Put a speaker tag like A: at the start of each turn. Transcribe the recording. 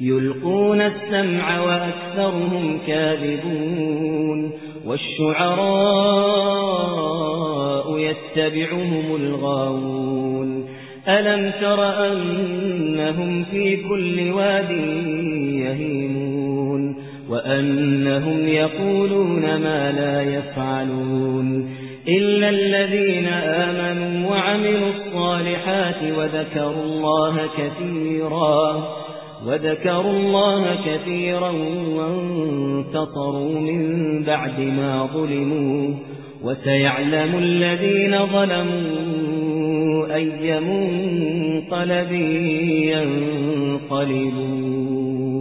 A: يلقون السمع وأكثرهم كاذبون والشعراء يتبعهم الغاوون ألم تر أنهم في كل واد يهيمون وأنهم يقولون ما لا يفعلون إلا الذين آمنوا وعملوا الصالحات وذكروا الله كثيرا وذكروا الله كثيرا وانتصروا من بعد ما ظلموا وسيعلم الذين ظلموا أي منقلب ينقلبون